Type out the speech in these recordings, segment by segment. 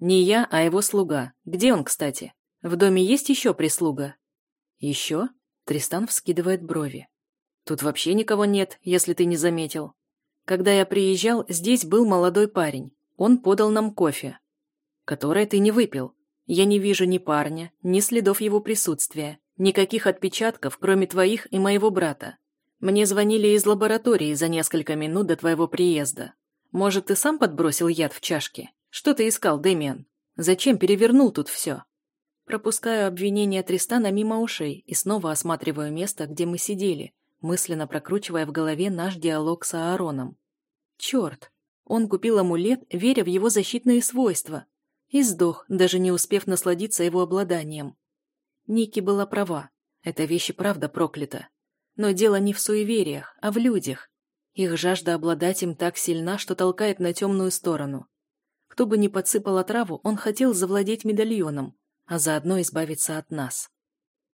Не я, а его слуга. Где он, кстати? В доме есть еще прислуга? Еще? Тристан вскидывает брови. Тут вообще никого нет, если ты не заметил. Когда я приезжал, здесь был молодой парень. Он подал нам кофе. Которое ты не выпил. Я не вижу ни парня, ни следов его присутствия, никаких отпечатков, кроме твоих и моего брата. Мне звонили из лаборатории за несколько минут до твоего приезда. Может, ты сам подбросил яд в чашке? Что ты искал, Дэмиан? Зачем перевернул тут все? Пропускаю обвинения Тристана мимо ушей и снова осматриваю место, где мы сидели, мысленно прокручивая в голове наш диалог с Аароном. Черт! Он купил амулет, веря в его защитные свойства, и сдох, даже не успев насладиться его обладанием. Ники была права. Эта вещь и правда проклята. Но дело не в суевериях, а в людях. Их жажда обладать им так сильна, что толкает на темную сторону. Кто бы ни подсыпал отраву, он хотел завладеть медальоном, а заодно избавиться от нас.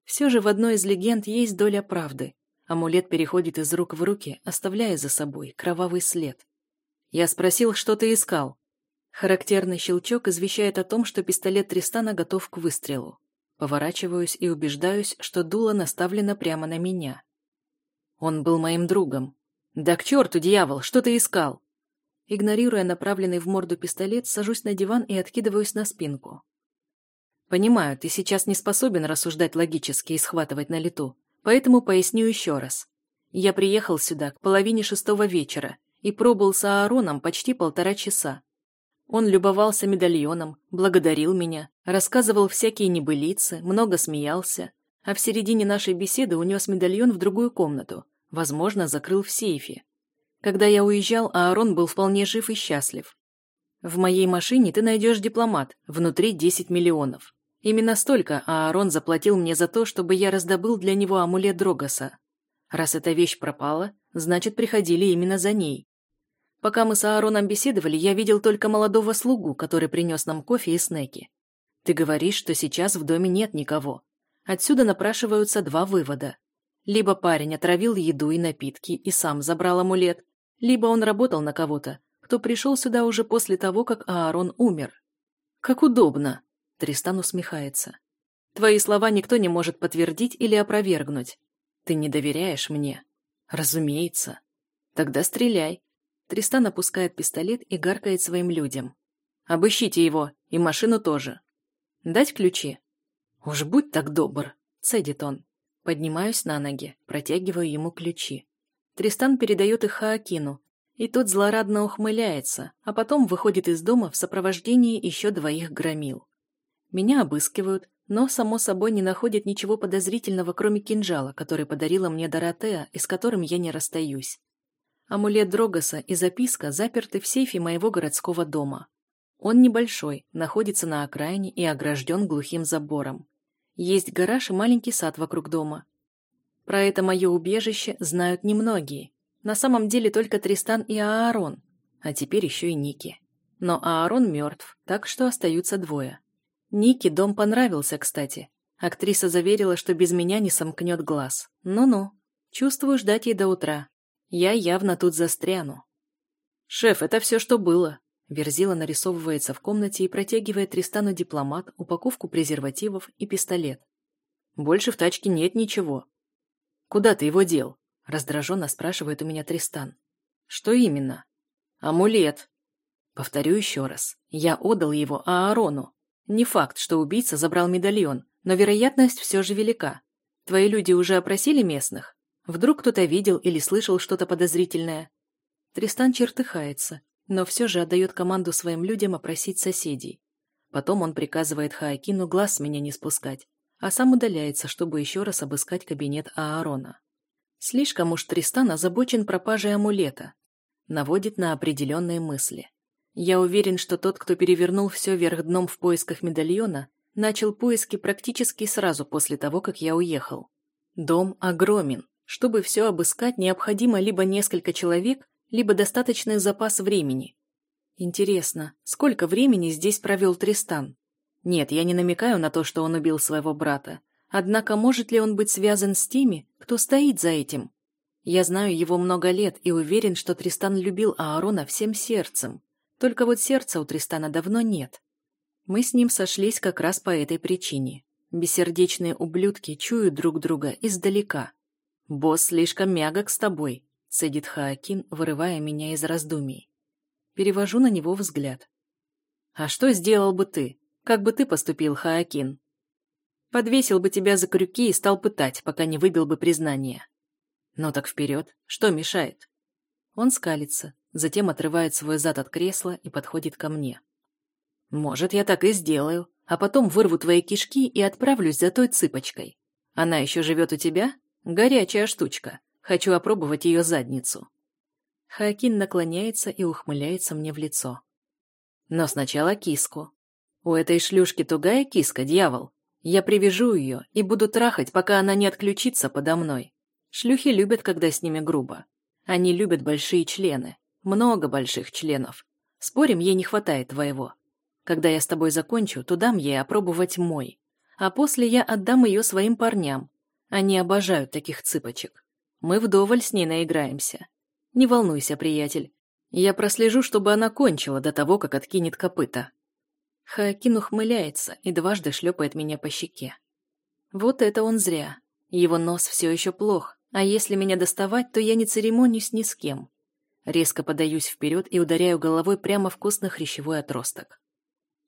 Все же в одной из легенд есть доля правды. Амулет переходит из рук в руки, оставляя за собой кровавый след. Я спросил, что ты искал. Характерный щелчок извещает о том, что пистолет Тристана готов к выстрелу. Поворачиваюсь и убеждаюсь, что дуло наставлено прямо на меня. Он был моим другом. Да к черту, дьявол, что ты искал? Игнорируя направленный в морду пистолет, сажусь на диван и откидываюсь на спинку. Понимаю, ты сейчас не способен рассуждать логически и схватывать на лету, поэтому поясню еще раз. Я приехал сюда к половине шестого вечера и пробыл с Аароном почти полтора часа. Он любовался медальоном, благодарил меня, рассказывал всякие небылицы, много смеялся, а в середине нашей беседы унес медальон в другую комнату, возможно, закрыл в сейфе. Когда я уезжал, Аарон был вполне жив и счастлив. В моей машине ты найдешь дипломат, внутри 10 миллионов. Именно столько Аарон заплатил мне за то, чтобы я раздобыл для него амулет Дрогоса. Раз эта вещь пропала, значит, приходили именно за ней. Пока мы с Аароном беседовали, я видел только молодого слугу, который принес нам кофе и снеки. Ты говоришь, что сейчас в доме нет никого. Отсюда напрашиваются два вывода. Либо парень отравил еду и напитки и сам забрал амулет, либо он работал на кого-то, кто пришел сюда уже после того, как Аарон умер. «Как удобно!» – Тристан усмехается. «Твои слова никто не может подтвердить или опровергнуть. Ты не доверяешь мне?» «Разумеется. Тогда стреляй. Тристан опускает пистолет и гаркает своим людям. «Обыщите его, и машину тоже. Дать ключи?» «Уж будь так добр», — цедит он. Поднимаюсь на ноги, протягиваю ему ключи. Тристан передает их Хаакину, и тот злорадно ухмыляется, а потом выходит из дома в сопровождении еще двоих громил. Меня обыскивают, но, само собой, не находят ничего подозрительного, кроме кинжала, который подарила мне Доротея и с которым я не расстаюсь. Амулет Дрогоса и записка заперты в сейфе моего городского дома. Он небольшой, находится на окраине и огражден глухим забором. Есть гараж и маленький сад вокруг дома. Про это мое убежище знают немногие. На самом деле только Тристан и Аарон, а теперь еще и Ники. Но Аарон мертв, так что остаются двое. Ники дом понравился, кстати. Актриса заверила, что без меня не сомкнет глаз. Ну-ну, чувствую ждать ей до утра. Я явно тут застряну. «Шеф, это все, что было». Верзила нарисовывается в комнате и протягивает Тристану дипломат, упаковку презервативов и пистолет. «Больше в тачке нет ничего». «Куда ты его дел?» Раздраженно спрашивает у меня Тристан. «Что именно?» «Амулет». Повторю еще раз. Я отдал его Аарону. Не факт, что убийца забрал медальон, но вероятность все же велика. Твои люди уже опросили местных? Вдруг кто-то видел или слышал что-то подозрительное. Тристан чертыхается, но все же отдает команду своим людям опросить соседей. Потом он приказывает Хаакину глаз с меня не спускать, а сам удаляется, чтобы еще раз обыскать кабинет Аарона. Слишком уж Тристан озабочен пропажей амулета. Наводит на определенные мысли. Я уверен, что тот, кто перевернул все вверх дном в поисках медальона, начал поиски практически сразу после того, как я уехал. Дом огромен, чтобы все обыскать, необходимо либо несколько человек, либо достаточный запас времени. Интересно, сколько времени здесь провел Тристан? Нет, я не намекаю на то, что он убил своего брата. Однако может ли он быть связан с теми, кто стоит за этим? Я знаю его много лет и уверен, что Тристан любил Аарона всем сердцем. Только вот сердца у Тристана давно нет. Мы с ним сошлись как раз по этой причине. Бессердечные ублюдки чуют друг друга издалека. «Босс слишком мягок с тобой», — цедит Хаакин, вырывая меня из раздумий. Перевожу на него взгляд. «А что сделал бы ты? Как бы ты поступил, Хаакин?» «Подвесил бы тебя за крюки и стал пытать, пока не выбил бы признание». «Ну так вперед. Что мешает?» Он скалится, затем отрывает свой зад от кресла и подходит ко мне. «Может, я так и сделаю, а потом вырву твои кишки и отправлюсь за той цыпочкой. Она еще живет у тебя? Горячая штучка. Хочу опробовать ее задницу». Хакин наклоняется и ухмыляется мне в лицо. «Но сначала киску. У этой шлюшки тугая киска, дьявол. Я привяжу ее и буду трахать, пока она не отключится подо мной. Шлюхи любят, когда с ними грубо. Они любят большие члены. Много больших членов. Спорим, ей не хватает твоего. Когда я с тобой закончу, то дам ей опробовать мой. А после я отдам ее своим парням. Они обожают таких цыпочек. Мы вдоволь с ней наиграемся. Не волнуйся, приятель. Я прослежу, чтобы она кончила до того, как откинет копыта. Хаакин ухмыляется и дважды шлепает меня по щеке. Вот это он зря. Его нос все еще плох, а если меня доставать, то я не церемонюсь ни с кем. Резко подаюсь вперед и ударяю головой прямо в костно-хрящевой отросток.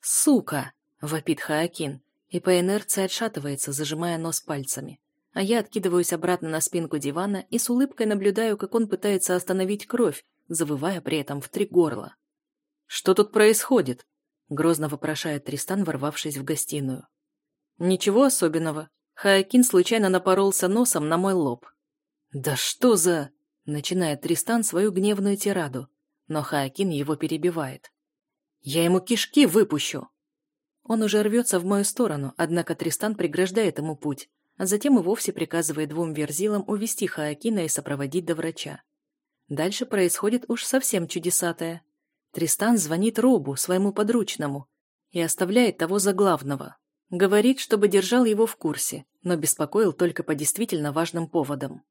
«Сука!» — вопит Хаакин, и по инерции отшатывается, зажимая нос пальцами. А я откидываюсь обратно на спинку дивана и с улыбкой наблюдаю, как он пытается остановить кровь, завывая при этом в три горла. «Что тут происходит?» — грозно вопрошает Тристан, ворвавшись в гостиную. «Ничего особенного. Хаакин случайно напоролся носом на мой лоб». «Да что за...» — начинает Тристан свою гневную тираду, но Хаакин его перебивает. Я ему кишки выпущу!» Он уже рвется в мою сторону, однако Тристан преграждает ему путь, а затем и вовсе приказывает двум верзилам увести Хаакина и сопроводить до врача. Дальше происходит уж совсем чудесатое. Тристан звонит Робу, своему подручному, и оставляет того за главного. Говорит, чтобы держал его в курсе, но беспокоил только по действительно важным поводам.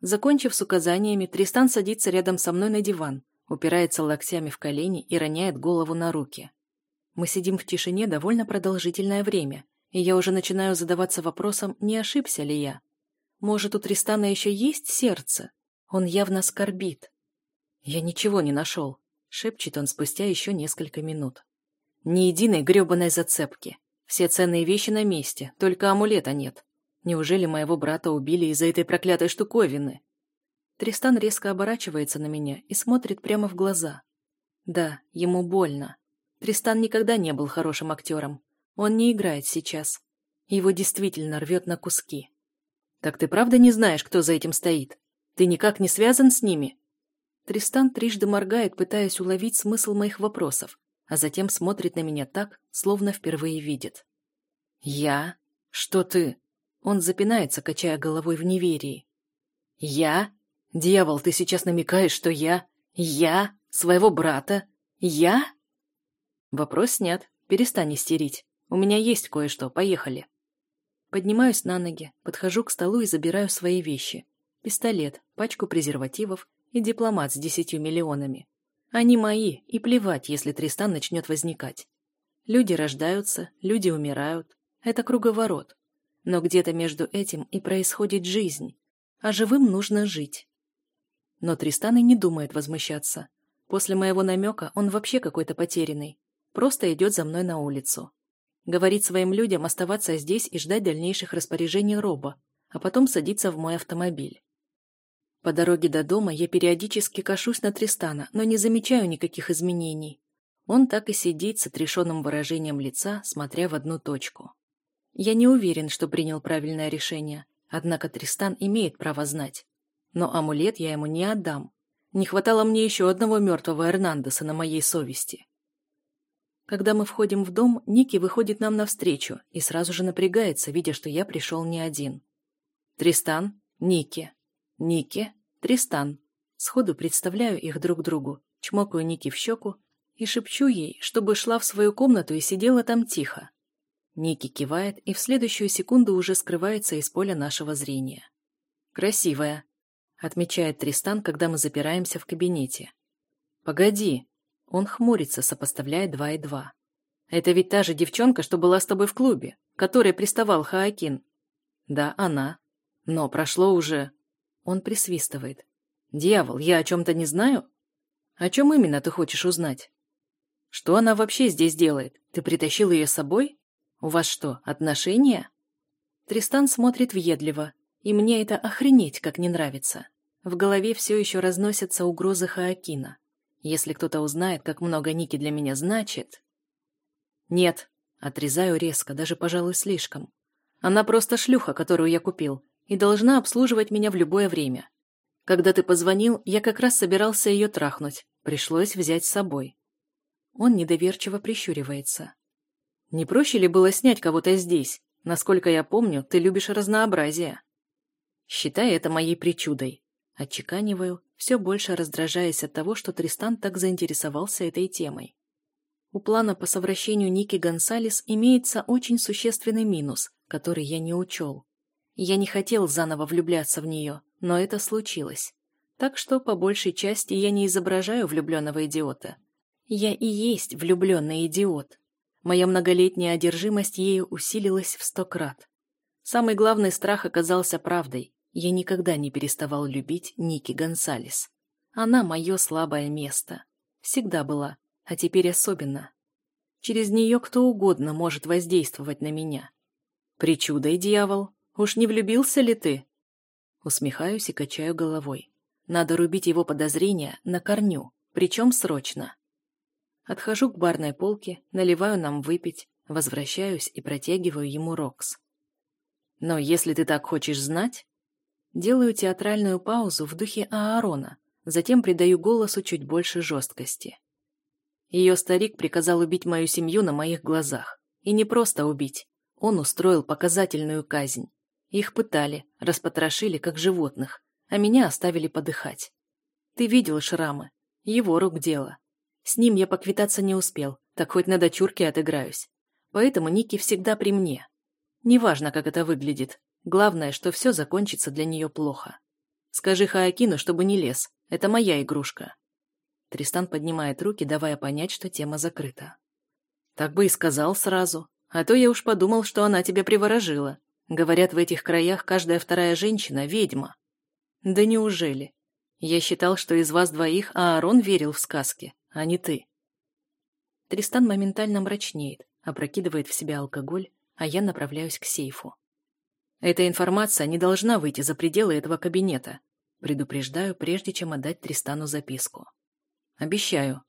Закончив с указаниями, Тристан садится рядом со мной на диван, упирается локтями в колени и роняет голову на руки. Мы сидим в тишине довольно продолжительное время, и я уже начинаю задаваться вопросом, не ошибся ли я. Может, у Тристана еще есть сердце? Он явно скорбит. Я ничего не нашел, шепчет он спустя еще несколько минут. Ни единой гребаной зацепки. Все ценные вещи на месте, только амулета нет. Неужели моего брата убили из-за этой проклятой штуковины? Тристан резко оборачивается на меня и смотрит прямо в глаза. Да, ему больно. Тристан никогда не был хорошим актером. Он не играет сейчас. Его действительно рвет на куски. «Так ты правда не знаешь, кто за этим стоит? Ты никак не связан с ними?» Тристан трижды моргает, пытаясь уловить смысл моих вопросов, а затем смотрит на меня так, словно впервые видит. «Я? Что ты?» Он запинается, качая головой в неверии. «Я? «Дьявол, ты сейчас намекаешь, что я... Я? Своего брата? Я?» Вопрос снят. Перестань истерить. У меня есть кое-что. Поехали. Поднимаюсь на ноги, подхожу к столу и забираю свои вещи. Пистолет, пачку презервативов и дипломат с десятью миллионами. Они мои, и плевать, если Тристан начнет возникать. Люди рождаются, люди умирают. Это круговорот. Но где-то между этим и происходит жизнь. А живым нужно жить. Но Тристан и не думает возмущаться. После моего намека он вообще какой-то потерянный. Просто идет за мной на улицу. Говорит своим людям оставаться здесь и ждать дальнейших распоряжений Роба, а потом садиться в мой автомобиль. По дороге до дома я периодически кашусь на Тристана, но не замечаю никаких изменений. Он так и сидит с отрешенным выражением лица, смотря в одну точку. Я не уверен, что принял правильное решение, однако Тристан имеет право знать. Но амулет я ему не отдам. Не хватало мне еще одного мертвого Эрнандеса на моей совести. Когда мы входим в дом, Ники выходит нам навстречу и сразу же напрягается, видя, что я пришел не один. Тристан, Ники. Ники, Тристан. Сходу представляю их друг другу, чмокаю Ники в щеку и шепчу ей, чтобы шла в свою комнату и сидела там тихо. Ники кивает и в следующую секунду уже скрывается из поля нашего зрения. «Красивая», отмечает Тристан, когда мы запираемся в кабинете. «Погоди!» Он хмурится, сопоставляя два и два. Это ведь та же девчонка, что была с тобой в клубе, которой приставал Хаакин. Да, она. Но прошло уже... Он присвистывает. Дьявол, я о чем-то не знаю? О чем именно ты хочешь узнать? Что она вообще здесь делает? Ты притащил ее с собой? У вас что, отношения? Тристан смотрит въедливо, и мне это охренеть как не нравится. В голове все еще разносятся угрозы Хаакина. Если кто-то узнает, как много Ники для меня значит... Нет, отрезаю резко, даже, пожалуй, слишком. Она просто шлюха, которую я купил, и должна обслуживать меня в любое время. Когда ты позвонил, я как раз собирался ее трахнуть. Пришлось взять с собой. Он недоверчиво прищуривается. Не проще ли было снять кого-то здесь? Насколько я помню, ты любишь разнообразие. Считай это моей причудой. Отчеканиваю, все больше раздражаясь от того, что Тристан так заинтересовался этой темой. У плана по совращению Ники Гонсалес имеется очень существенный минус, который я не учел. Я не хотел заново влюбляться в нее, но это случилось. Так что, по большей части, я не изображаю влюбленного идиота. Я и есть влюбленный идиот. Моя многолетняя одержимость ею усилилась в сто крат. Самый главный страх оказался правдой. Я никогда не переставал любить Ники Гонсалес. Она мое слабое место. Всегда была а теперь особенно. Через нее кто угодно может воздействовать на меня. Причудой, дьявол, уж не влюбился ли ты? Усмехаюсь и качаю головой. Надо рубить его подозрения на корню, причем срочно. Отхожу к барной полке, наливаю нам выпить, возвращаюсь и протягиваю ему Рокс. Но если ты так хочешь знать... Делаю театральную паузу в духе Аарона, затем придаю голосу чуть больше жесткости. Ее старик приказал убить мою семью на моих глазах. И не просто убить. Он устроил показательную казнь. Их пытали, распотрошили, как животных, а меня оставили подыхать. Ты видел шрамы. Его рук дело. С ним я поквитаться не успел, так хоть на дочурке отыграюсь. Поэтому Ники всегда при мне. Неважно, как это выглядит. Главное, что все закончится для нее плохо. Скажи Хаакину, чтобы не лез. Это моя игрушка. Тристан поднимает руки, давая понять, что тема закрыта. «Так бы и сказал сразу. А то я уж подумал, что она тебя приворожила. Говорят, в этих краях каждая вторая женщина — ведьма». «Да неужели? Я считал, что из вас двоих Аарон верил в сказки, а не ты». Тристан моментально мрачнеет, опрокидывает в себя алкоголь, а я направляюсь к сейфу. «Эта информация не должна выйти за пределы этого кабинета», предупреждаю, прежде чем отдать Тристану записку. Обещаю.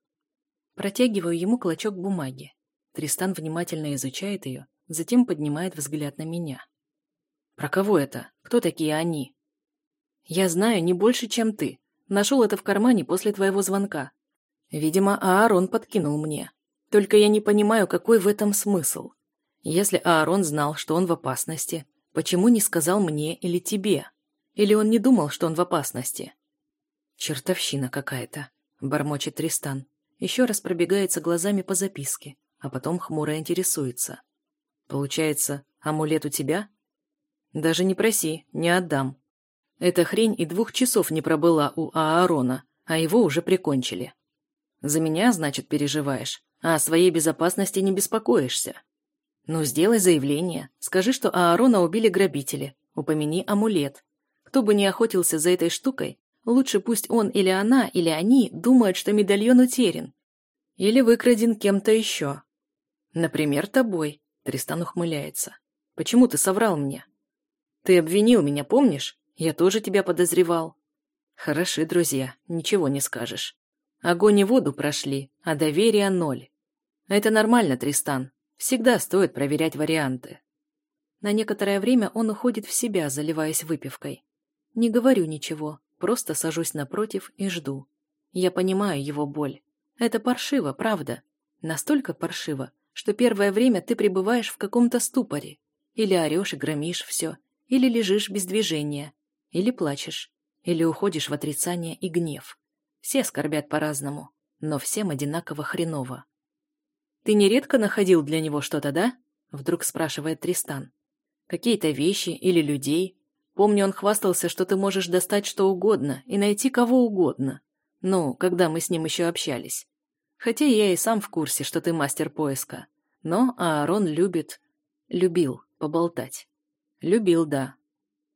Протягиваю ему клочок бумаги. Тристан внимательно изучает ее, затем поднимает взгляд на меня. Про кого это? Кто такие они? Я знаю не больше, чем ты. Нашел это в кармане после твоего звонка. Видимо, Аарон подкинул мне. Только я не понимаю, какой в этом смысл. Если Аарон знал, что он в опасности, почему не сказал мне или тебе? Или он не думал, что он в опасности? Чертовщина какая-то. Бормочет Тристан. Еще раз пробегается глазами по записке, а потом хмуро интересуется. Получается, амулет у тебя? Даже не проси, не отдам. Эта хрень и двух часов не пробыла у Аарона, а его уже прикончили. За меня, значит, переживаешь, а о своей безопасности не беспокоишься. Ну, сделай заявление. Скажи, что Аарона убили грабители. Упомяни амулет. Кто бы ни охотился за этой штукой, Лучше пусть он или она, или они думают, что медальон утерян. Или выкраден кем-то еще. Например, тобой. Тристан ухмыляется. Почему ты соврал мне? Ты обвинил меня, помнишь? Я тоже тебя подозревал. Хороши, друзья, ничего не скажешь. Огонь и воду прошли, а доверия ноль. Это нормально, Тристан. Всегда стоит проверять варианты. На некоторое время он уходит в себя, заливаясь выпивкой. Не говорю ничего, Просто сажусь напротив и жду. Я понимаю его боль. Это паршиво, правда. Настолько паршиво, что первое время ты пребываешь в каком-то ступоре. Или орешь и громишь все, или лежишь без движения, или плачешь, или уходишь в отрицание и гнев. Все скорбят по-разному, но всем одинаково хреново. «Ты нередко находил для него что-то, да?» — вдруг спрашивает Тристан. «Какие-то вещи или людей, Помню, он хвастался, что ты можешь достать что угодно и найти кого угодно. Ну, когда мы с ним еще общались. Хотя я и сам в курсе, что ты мастер поиска. Но Аарон любит... Любил поболтать. Любил, да.